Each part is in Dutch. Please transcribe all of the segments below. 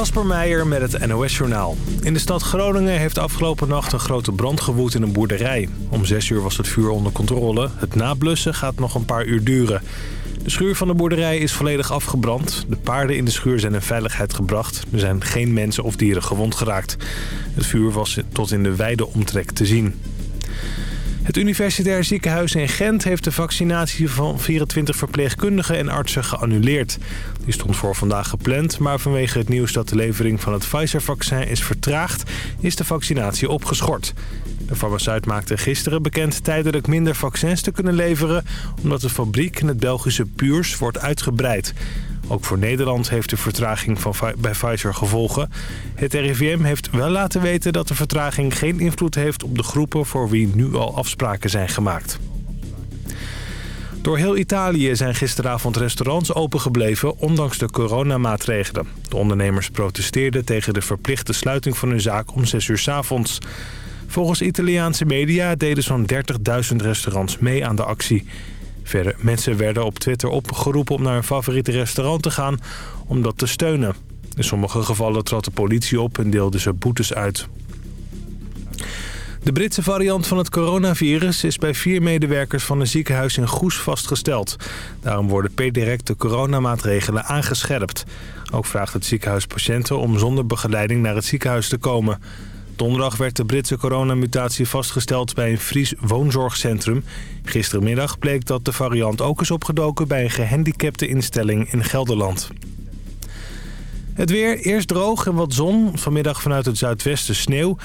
Kasper Meijer met het NOS-journaal. In de stad Groningen heeft afgelopen nacht een grote brand gewoed in een boerderij. Om 6 uur was het vuur onder controle. Het nablussen gaat nog een paar uur duren. De schuur van de boerderij is volledig afgebrand. De paarden in de schuur zijn in veiligheid gebracht. Er zijn geen mensen of dieren gewond geraakt. Het vuur was tot in de wijde omtrek te zien. Het Universitair Ziekenhuis in Gent heeft de vaccinatie van 24 verpleegkundigen en artsen geannuleerd. Die stond voor vandaag gepland, maar vanwege het nieuws dat de levering van het Pfizer-vaccin is vertraagd, is de vaccinatie opgeschort. De farmaceut maakte gisteren bekend tijdelijk minder vaccins te kunnen leveren... omdat de fabriek in het Belgische Puurs wordt uitgebreid. Ook voor Nederland heeft de vertraging van, bij Pfizer gevolgen. Het RIVM heeft wel laten weten dat de vertraging geen invloed heeft op de groepen... voor wie nu al afspraken zijn gemaakt. Door heel Italië zijn gisteravond restaurants opengebleven ondanks de coronamaatregelen. De ondernemers protesteerden tegen de verplichte sluiting van hun zaak om 6 uur s avonds. Volgens Italiaanse media deden zo'n 30.000 restaurants mee aan de actie. Verder mensen werden op Twitter opgeroepen om naar hun favoriete restaurant te gaan om dat te steunen. In sommige gevallen trad de politie op en deelde ze boetes uit. De Britse variant van het coronavirus is bij vier medewerkers van een ziekenhuis in Goes vastgesteld. Daarom worden per direct de coronamaatregelen aangescherpt. Ook vraagt het ziekenhuis patiënten om zonder begeleiding naar het ziekenhuis te komen. Donderdag werd de Britse coronamutatie vastgesteld bij een Fries woonzorgcentrum. Gistermiddag bleek dat de variant ook is opgedoken bij een gehandicapte instelling in Gelderland. Het weer, eerst droog en wat zon. Vanmiddag vanuit het zuidwesten sneeuw.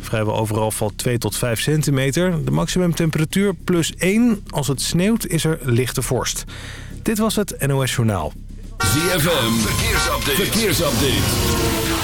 Vrijwel overal valt 2 tot 5 centimeter. De maximumtemperatuur plus 1. Als het sneeuwt is er lichte vorst. Dit was het NOS Journaal. ZFM, verkeersupdate. verkeersupdate.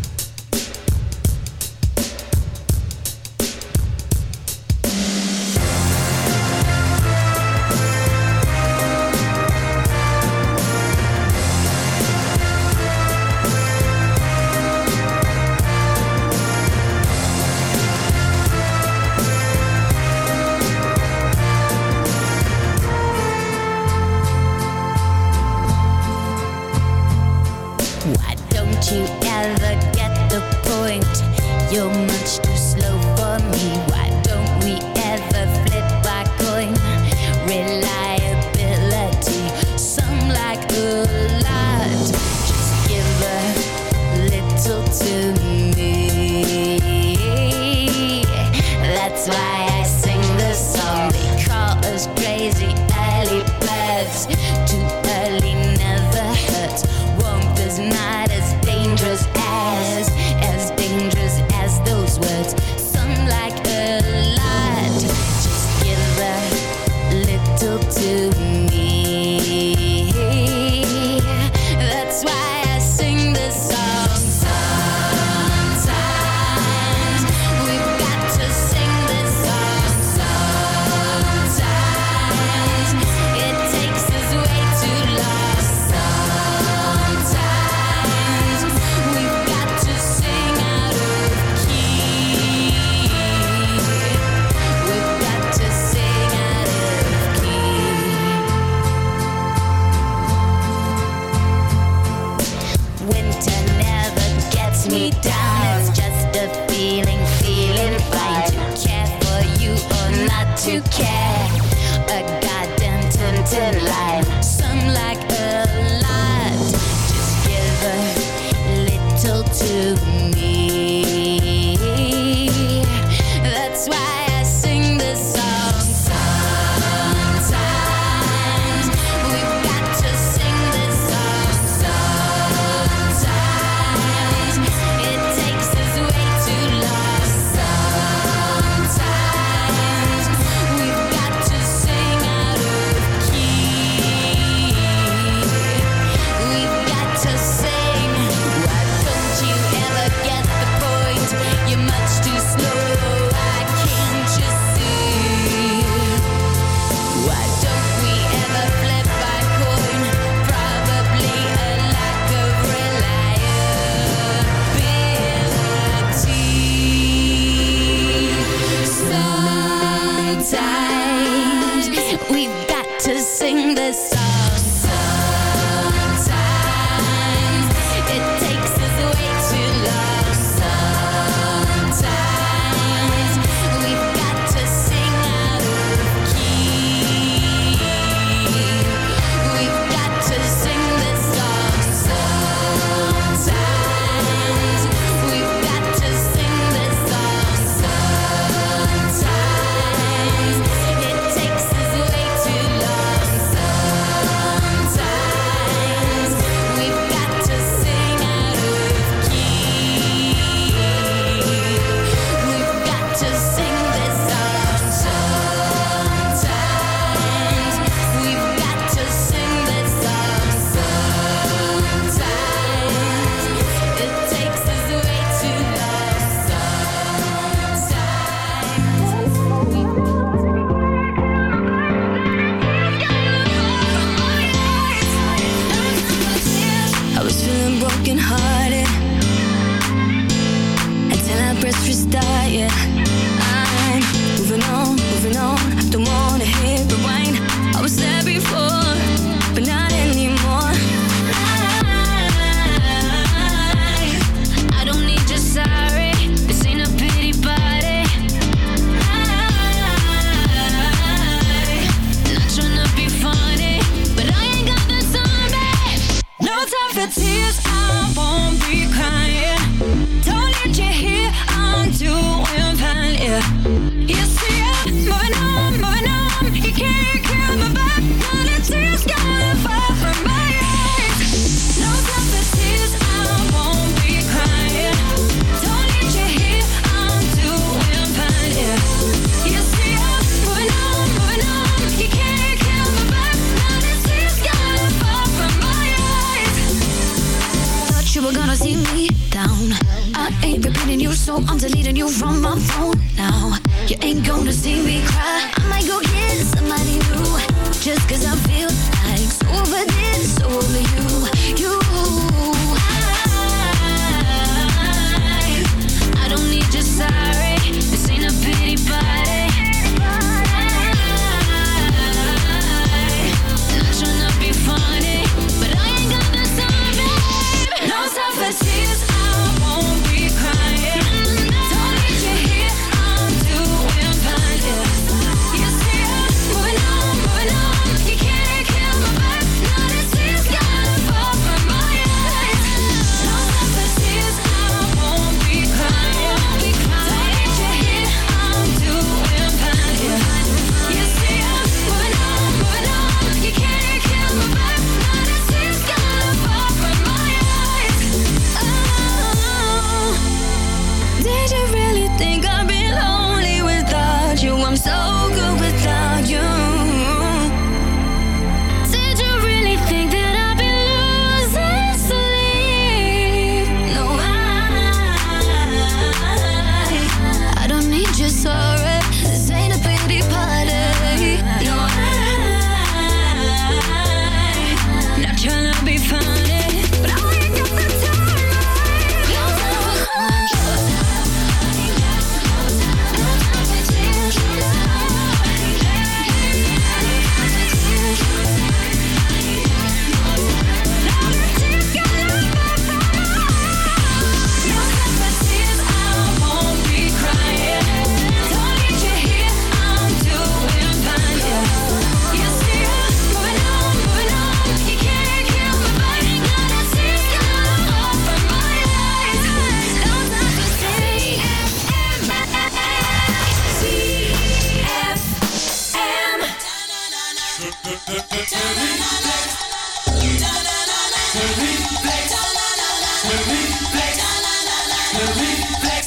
replay. To replay. To replay.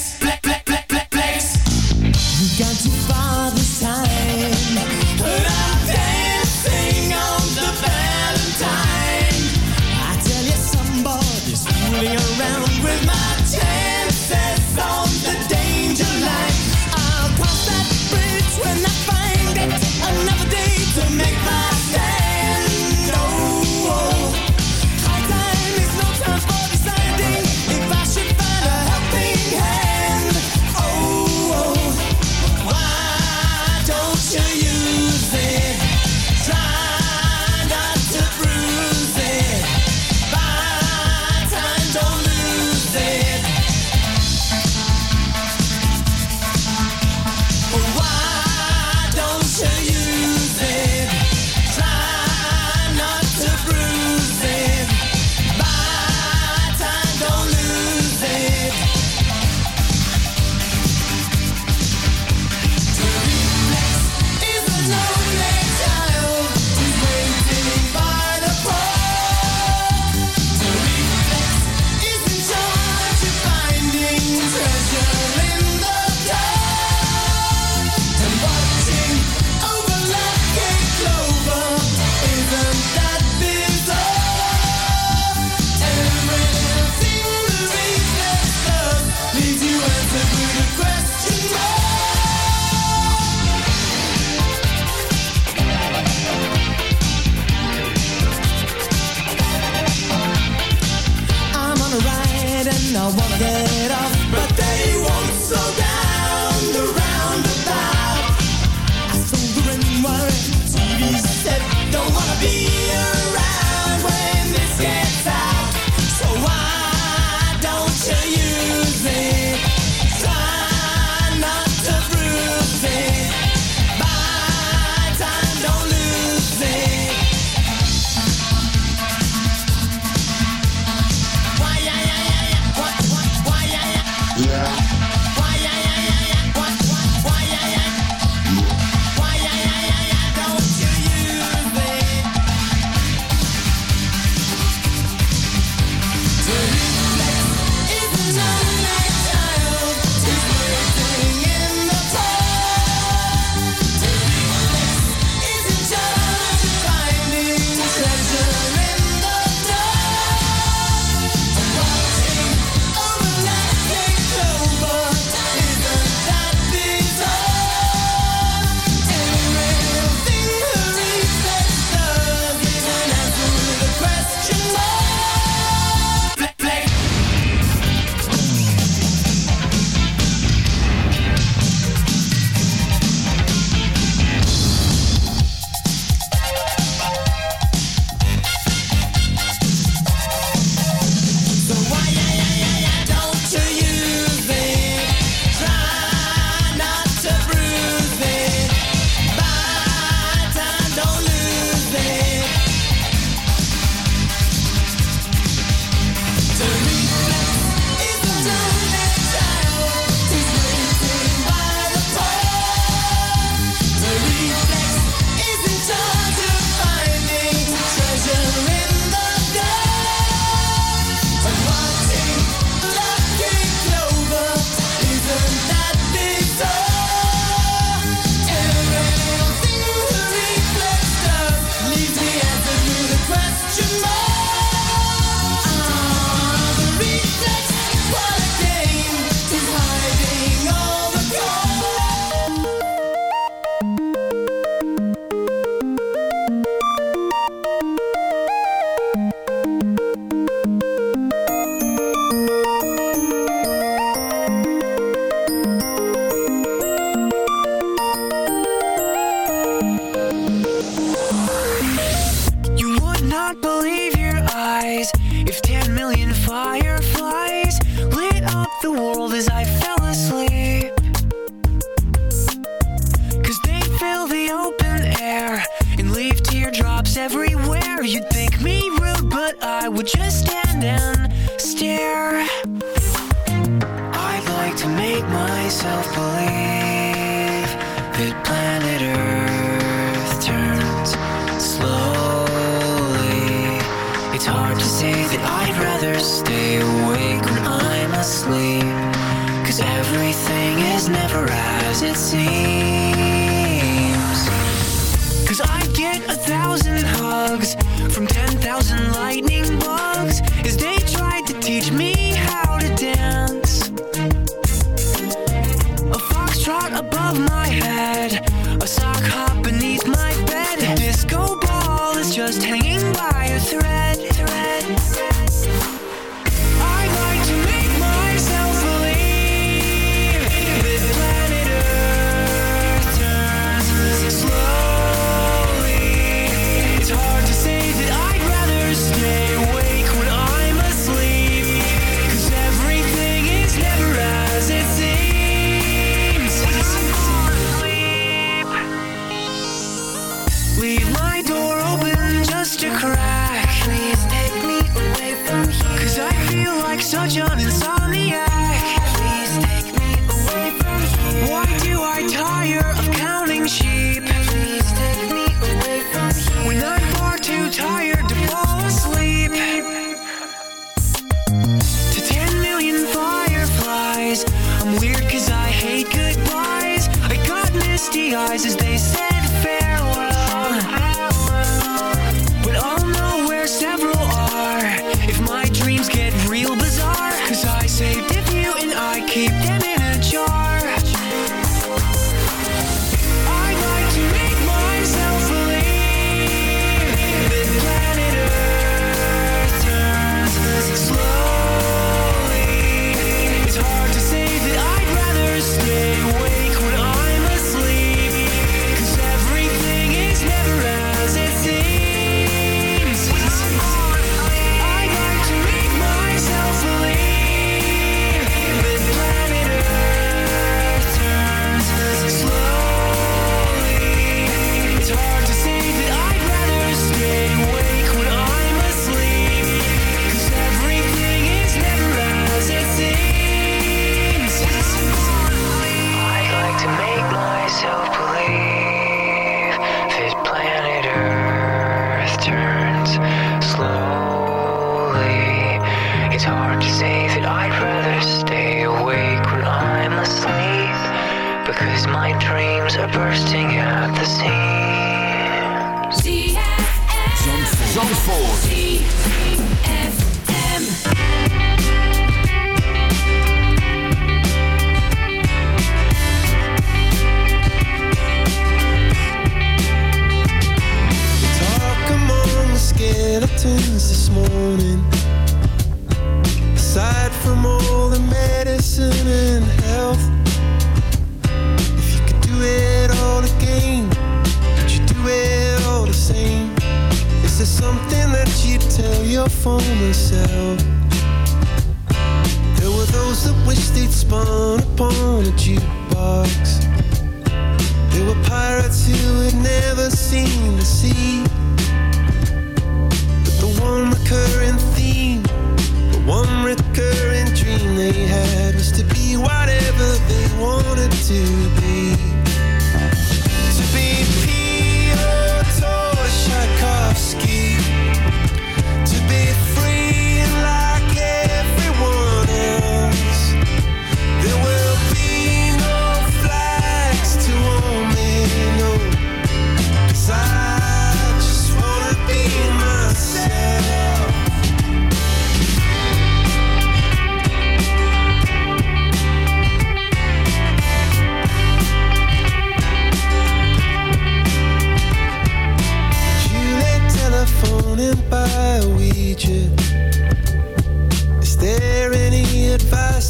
I wanna get off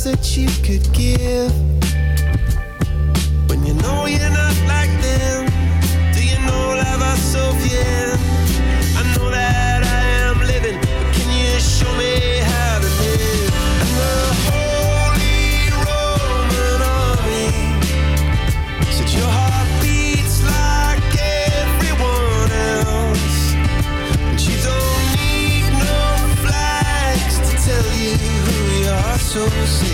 that you could give. When you know you're not like them do you know la va so bien i know that i am living but can you show me how to live? And the holy roman army. Said your heart beats like everyone else. And you don't need no flags to tell you who you are so sick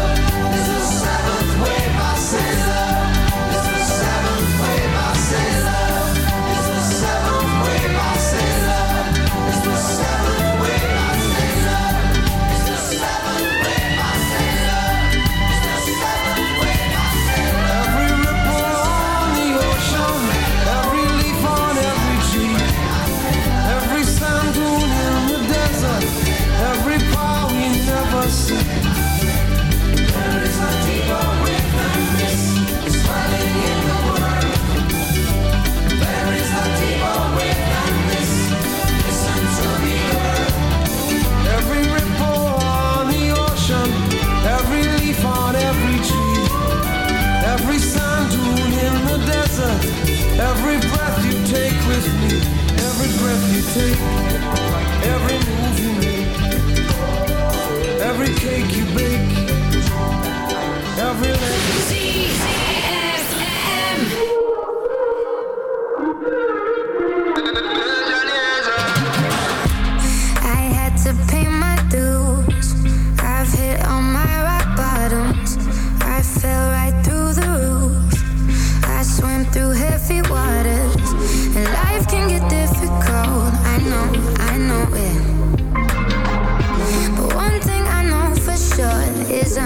take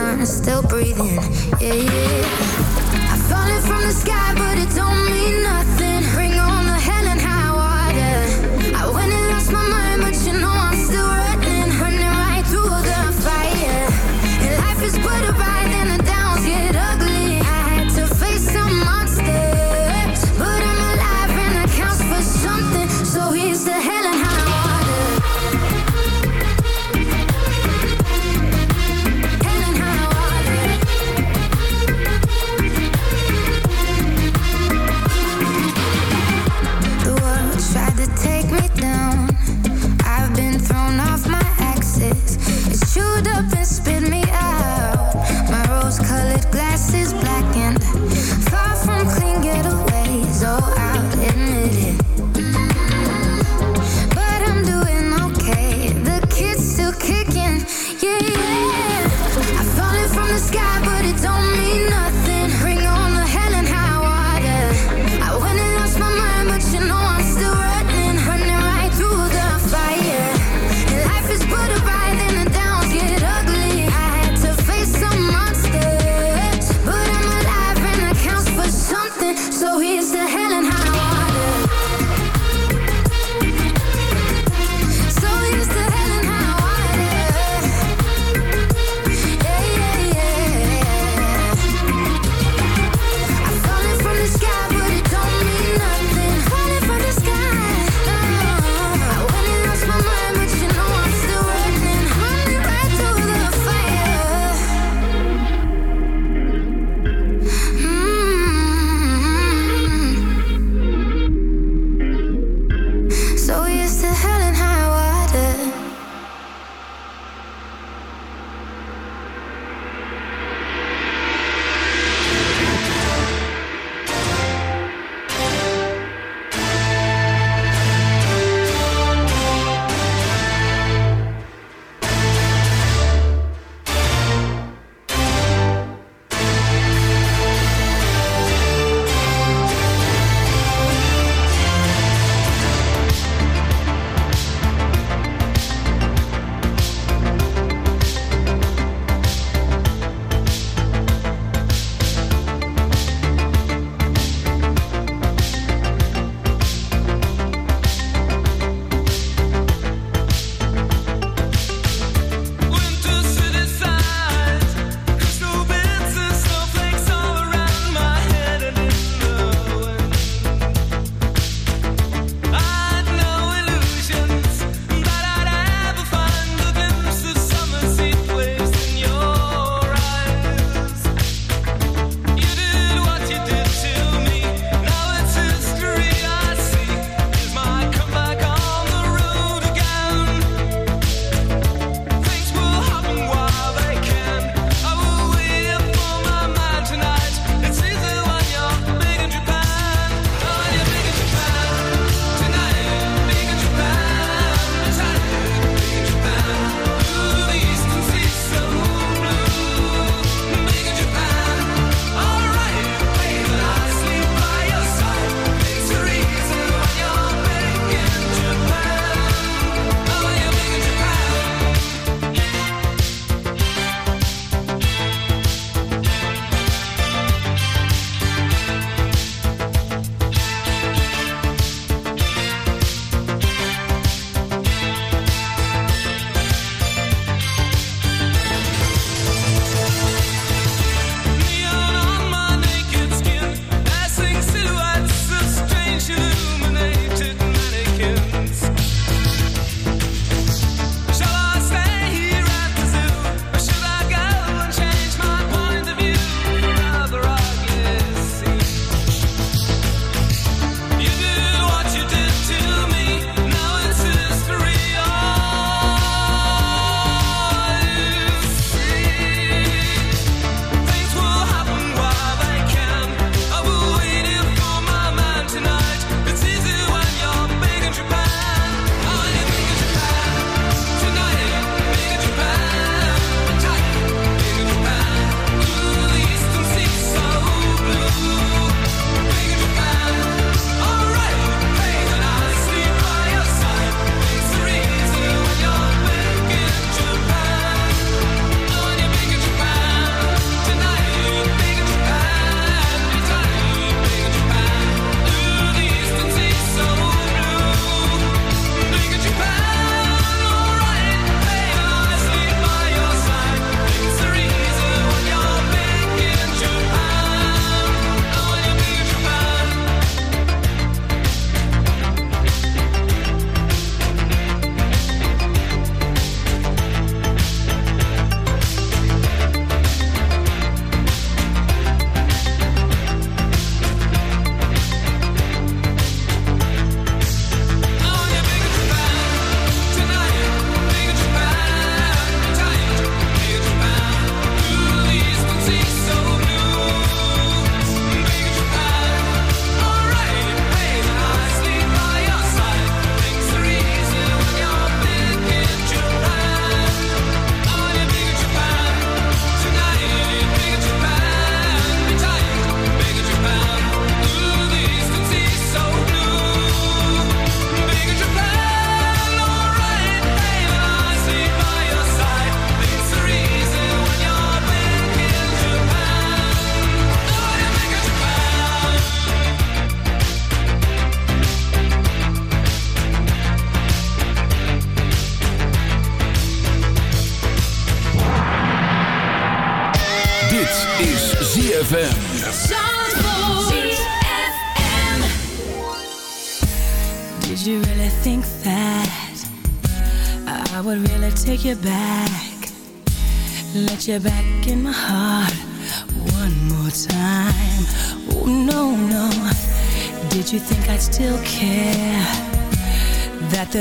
sun, still breathing. Yeah, yeah. I falling from the sky, but it don't mean nothing.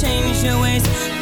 change your ways.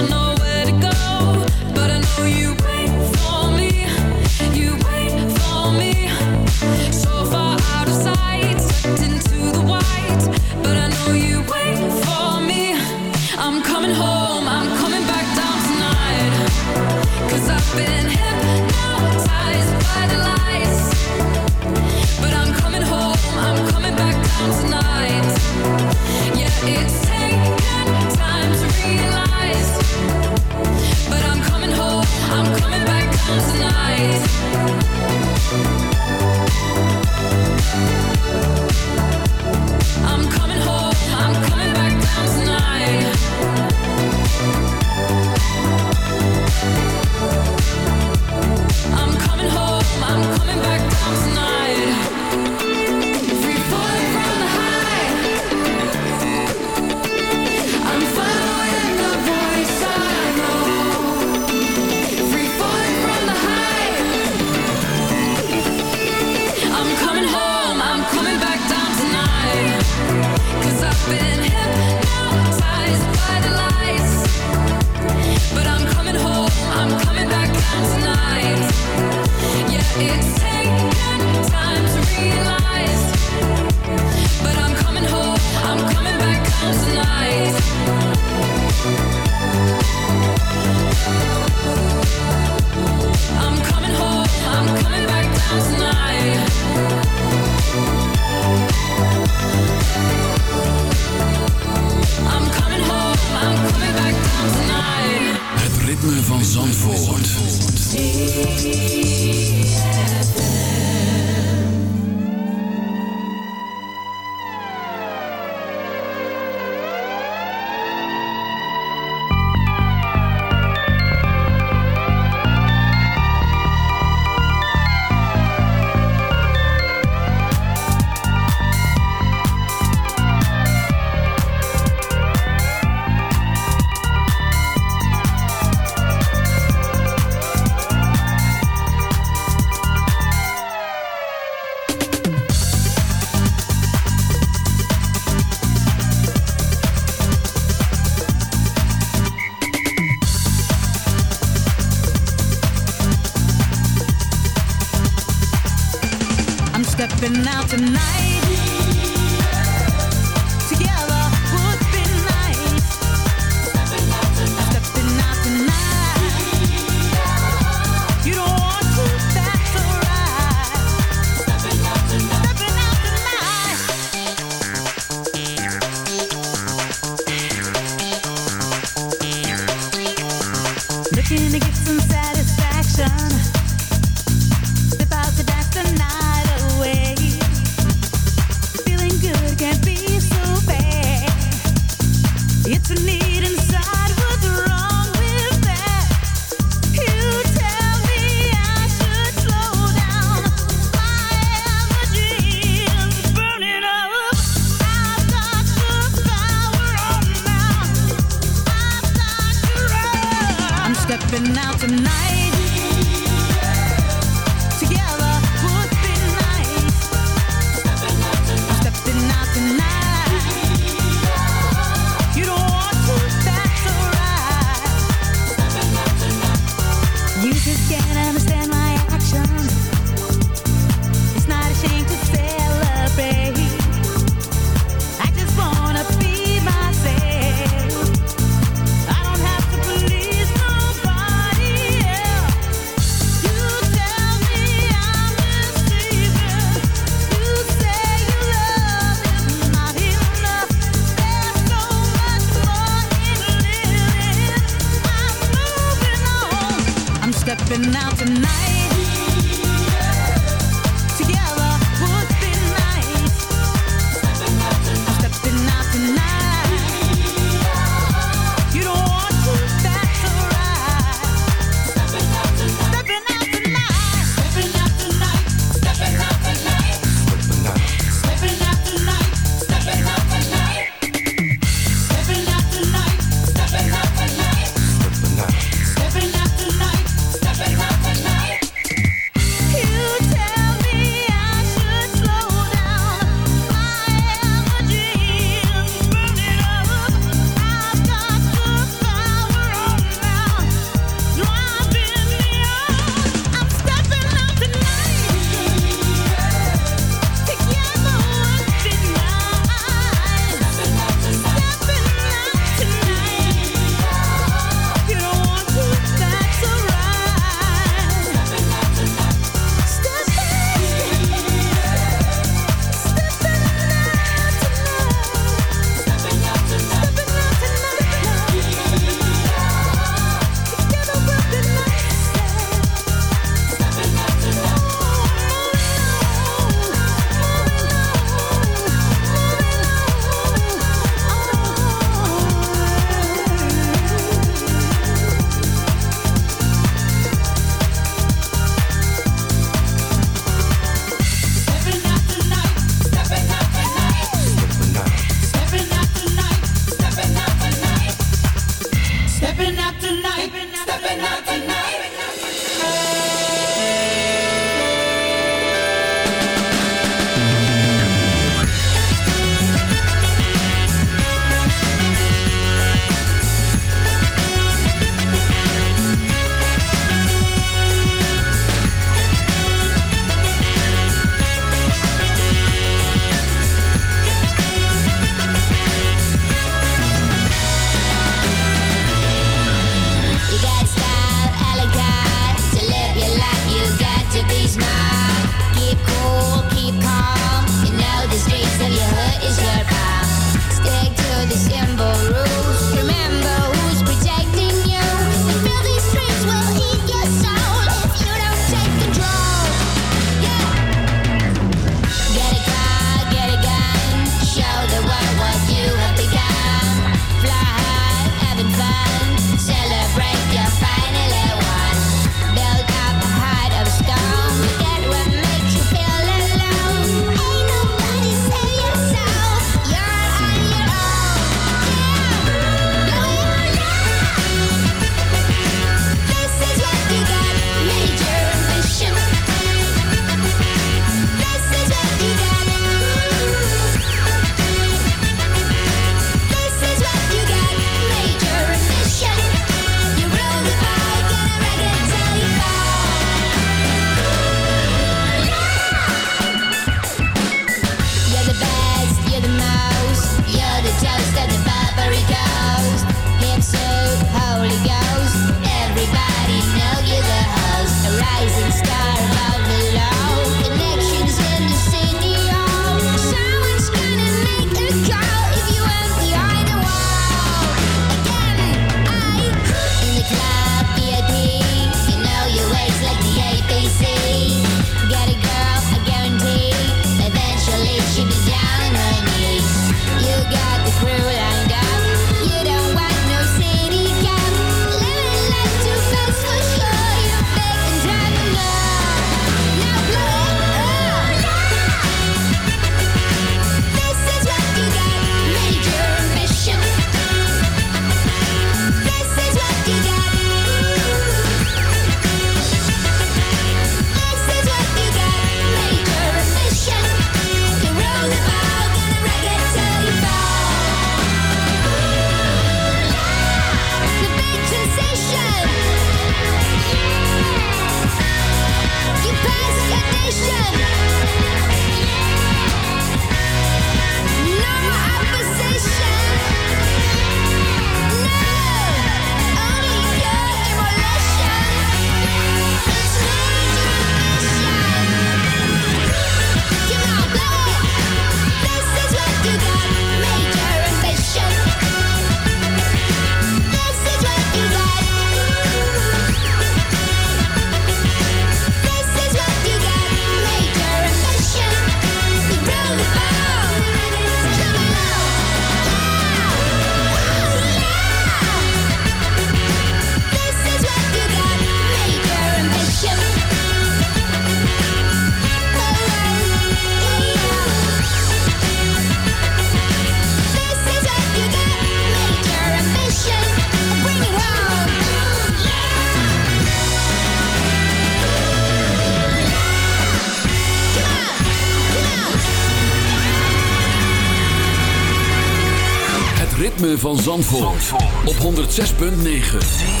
Zandvoort, op 106.9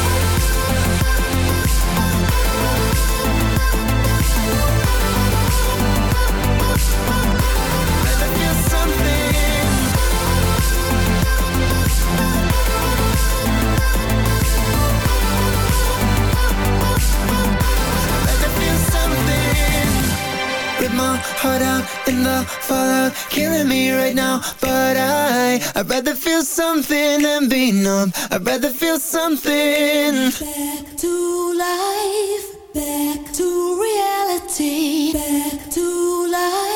Heart out in the fallout, killing me right now. But I, I'd rather feel something than be numb. I'd rather feel something. Back to life, back to reality, back to life,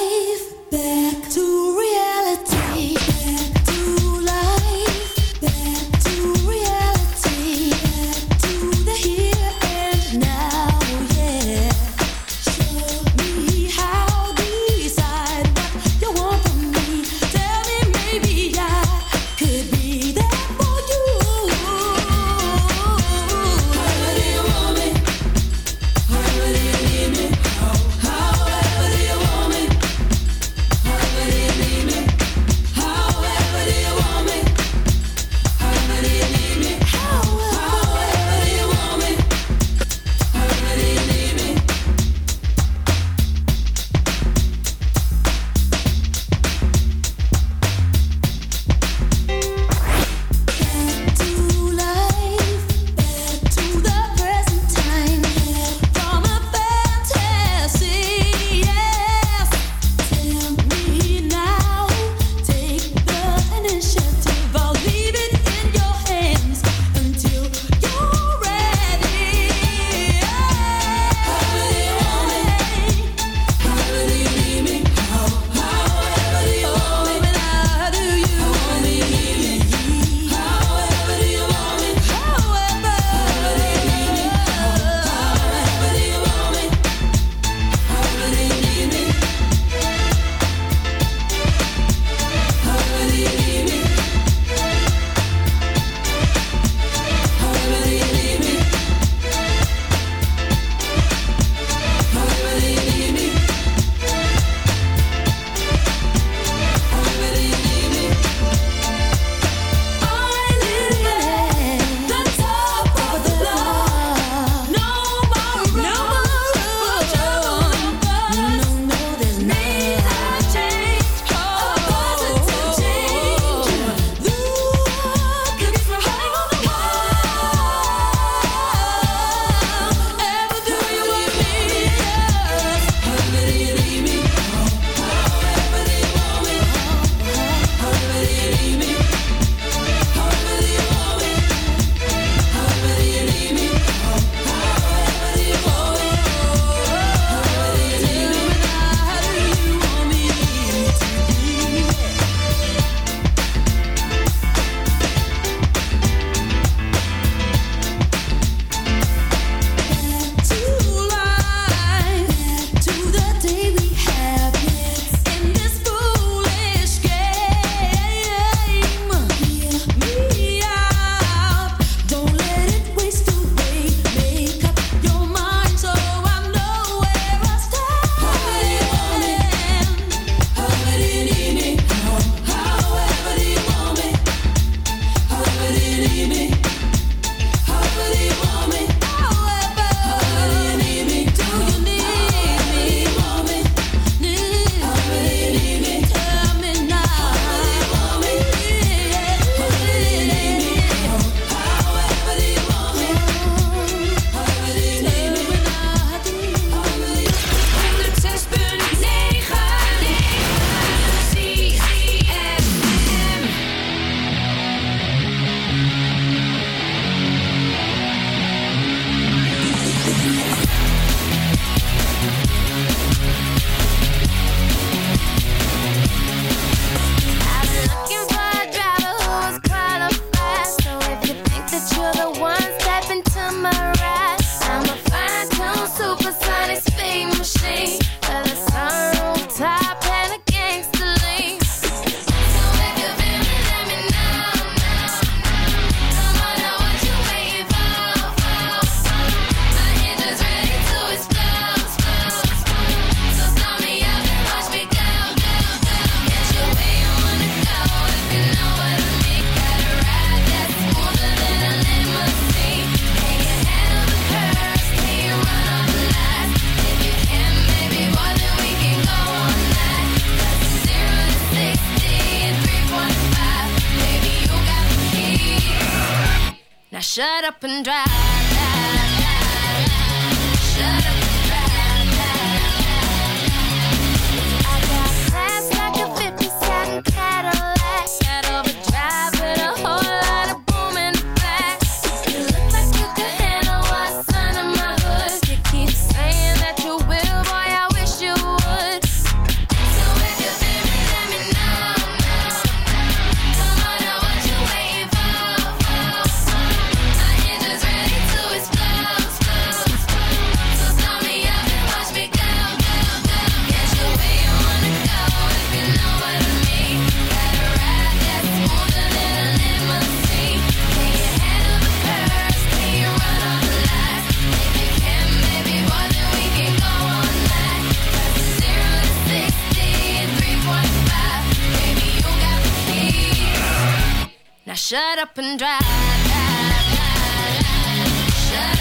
Shut up and drive. Shut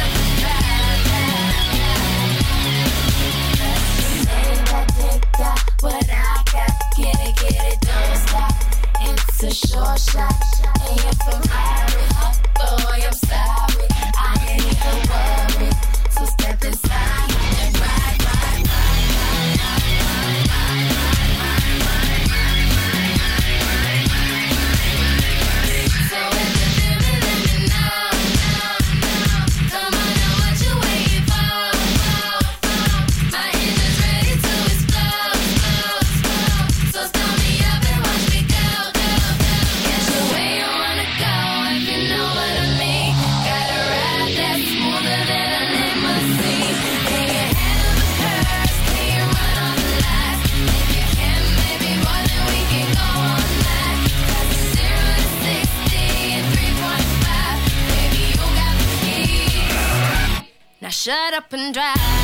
up and drive. What I got, get it, don't stop. It's a shot, and you're from Irie. Boy, I'm sorry. Shut up and drive.